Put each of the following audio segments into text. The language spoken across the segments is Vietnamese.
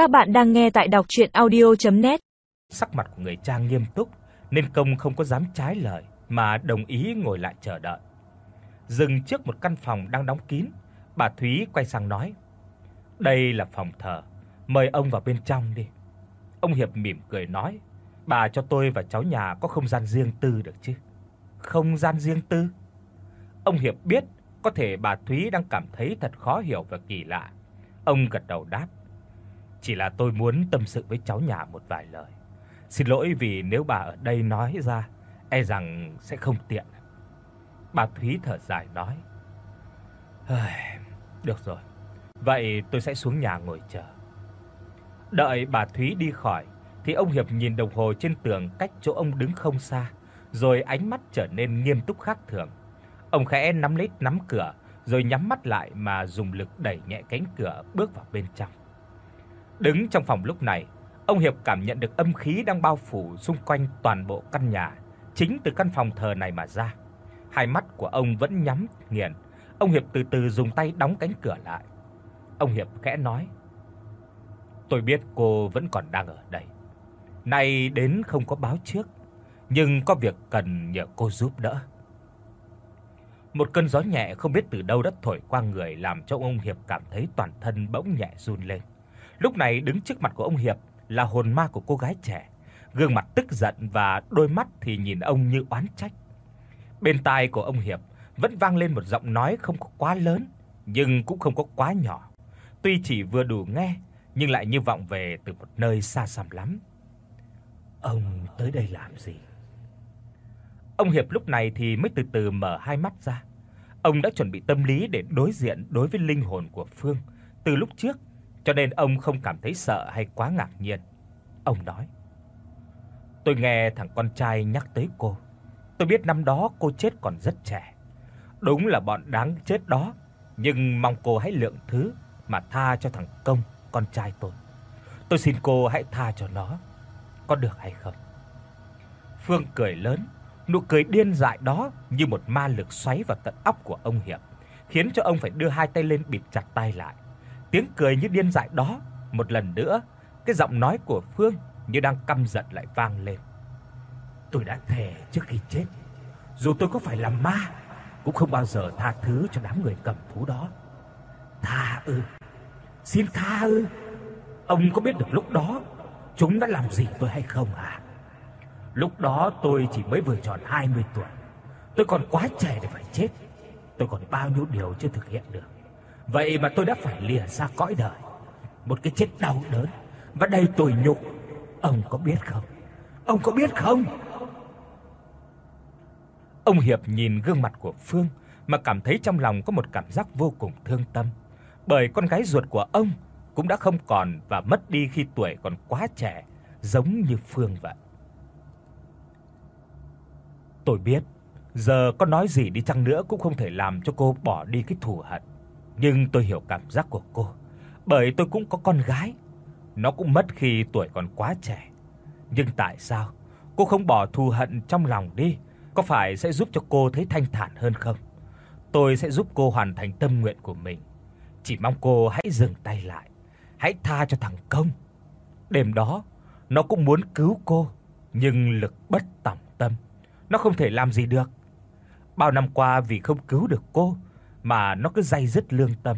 Các bạn đang nghe tại đọc audio net Sắc mặt của người cha nghiêm túc nên công không có dám trái lời mà đồng ý ngồi lại chờ đợi. Dừng trước một căn phòng đang đóng kín, bà Thúy quay sang nói: "Đây là phòng thờ, mời ông vào bên trong đi." Ông Hiệp mỉm cười nói: "Bà cho tôi và cháu nhà có không gian riêng tư được chứ?" "Không gian riêng tư?" Ông Hiệp biết có thể bà Thúy đang cảm thấy thật khó hiểu và kỳ lạ. Ông gật đầu đáp: "Chỉ là tôi muốn tâm sự với cháu nhà một vài lời. Xin lỗi vì nếu bà ở đây nói ra, e rằng sẽ không tiện." Bà Thúy thở dài nói: "Được rồi. Vậy tôi sẽ xuống nhà ngồi chờ." Đợi bà Thúy đi khỏi thì ông Hiệp nhìn đồng hồ trên tường cách chỗ ông đứng không xa, rồi ánh mắt trở nên nghiêm túc khác thường. Ông khẽ nắm lấy nắm cửa, rồi nhắm mắt lại mà dùng lực đẩy nhẹ cánh cửa bước vào bên trong. Đứng trong phòng lúc này, ông Hiệp cảm nhận được âm khí đang bao phủ xung quanh toàn bộ căn nhà, chính từ căn phòng thờ này mà ra. Hai mắt của ông vẫn nhắm nghiền. Ông Hiệp từ từ dùng tay đóng cánh cửa lại. Ông Hiệp khẽ nói: "Tôi biết cô vẫn còn đang ở đây. Nay đến không có báo trước, nhưng có việc cần nhờ cô giúp đỡ." Một cơn gió nhẹ không biết từ đâu đã thổi qua người làm cho ông Hiệp cảm thấy toàn thân bỗng nhẹ run lên. Lúc này đứng trước mặt của ông Hiệp là hồn ma của cô gái trẻ, gương mặt tức giận và đôi mắt thì nhìn ông như oán trách. Bên tai của ông Hiệp vẫn vang lên một giọng nói không có quá lớn, nhưng cũng không có quá nhỏ. Tuy chỉ vừa đủ nghe, nhưng lại như vọng về từ một nơi xa xăm lắm. Ông tới đây làm gì? Ông Hiệp lúc này thì mới từ từ mở hai mắt ra. Ông đã chuẩn bị tâm lý để đối diện đối với linh hồn của Phương từ lúc trước, cho nên ông không cảm thấy sợ hay quá ngạc nhiên. Ông nói: "Tôi nghe thằng con trai nhắc tới cô. Tôi biết năm đó cô chết còn rất trẻ. Đúng là bọn đáng chết đó, nhưng mong cô hãy lượng thứ mà tha cho thằng Công, con trai tôi. Tôi xin cô hãy tha cho nó, có được hay không?" Phương cười lớn, nụ cười điên dại đó như một ma lực xoáy vào tận óc của ông Hiệp, khiến cho ông phải đưa hai tay lên bịt chặt tay lại. Tiếng cười như điên dại đó, một lần nữa, cái giọng nói của Phương như đang căm giận lại vang lên. Tôi đã thề trước khi chết, dù tôi có phải là ma, cũng không bao giờ tha thứ cho đám người cầm thú đó. Tha ư? Xin tha ư? Ông có biết được lúc đó chúng đã làm gì tôi hay không à? Lúc đó tôi chỉ mới vừa tròn 20 tuổi. Tôi còn quá trẻ để phải chết. Tôi còn bao nhiêu điều chưa thực hiện được. Vậy mà tôi đã phải lìa xa cõi đời. Một cái chết đau đớn và đầy tủi nhục. Ông có biết không? Ông có biết không? Ông Hiệp nhìn gương mặt của Phương mà cảm thấy trong lòng có một cảm giác vô cùng thương tâm, bởi con gái ruột của ông cũng đã không còn và mất đi khi tuổi còn quá trẻ, giống như Phương vậy. Tôi biết, giờ có nói gì đi chăng nữa cũng không thể làm cho cô bỏ đi cái thù hận, nhưng tôi hiểu cảm giác của cô, bởi tôi cũng có con gái, nó cũng mất khi tuổi còn quá trẻ. Nhưng tại sao cô không bỏ thù hận trong lòng đi? Có phải sẽ giúp cho cô thấy thanh thản hơn không? Tôi sẽ giúp cô hoàn thành tâm nguyện của mình. Chỉ mong cô hãy dừng tay lại, hãy tha cho thằng Công. Đêm đó, nó cũng muốn cứu cô, nhưng lực bất tòng tâm nó không thể làm gì được. Bao năm qua vì không cứu được cô mà nó cứ day dứt lương tâm.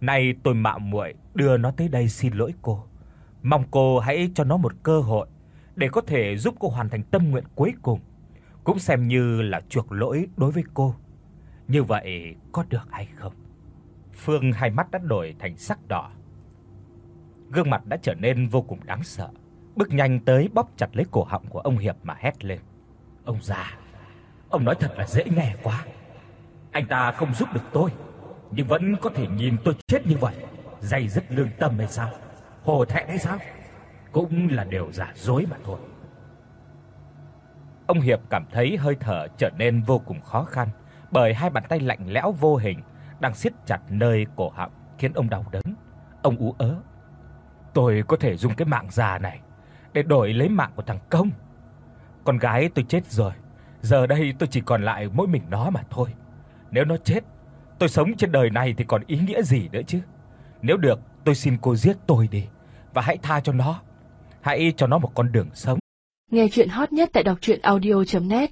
Nay tôi mạo muội đưa nó tới đây xin lỗi cô. Mong cô hãy cho nó một cơ hội để có thể giúp cô hoàn thành tâm nguyện cuối cùng, cũng xem như là chuộc lỗi đối với cô. Như vậy có được hay không? Phương hai mắt đã đổi thành sắc đỏ. Gương mặt đã trở nên vô cùng đáng sợ, bước nhanh tới bóp chặt lấy cổ họng của ông Hiệp mà hét lên. Ông già, ông nói thật là dễ nghe quá. Anh ta không giúp được tôi, nhưng vẫn có thể nhìn tôi chết như vậy, dày dứt lương tâm hay sao? Hồ thẹn hay sao? Cũng là điều giả dối mà thôi. Ông Hiệp cảm thấy hơi thở trở nên vô cùng khó khăn, bởi hai bàn tay lạnh lẽo vô hình đang siết chặt nơi cổ họng, khiến ông đau đớn. Ông ú ớ: "Tôi có thể dùng cái mạng già này để đổi lấy mạng của thằng Công." Con gái tôi chết rồi, giờ đây tôi chỉ còn lại mỗi mình nó mà thôi. Nếu nó chết, tôi sống trên đời này thì còn ý nghĩa gì nữa chứ? Nếu được, tôi xin cô giết tôi đi, và hãy tha cho nó. Hãy cho nó một con đường sống. Nghe truyện hot nhất tại doctruyenaudio.net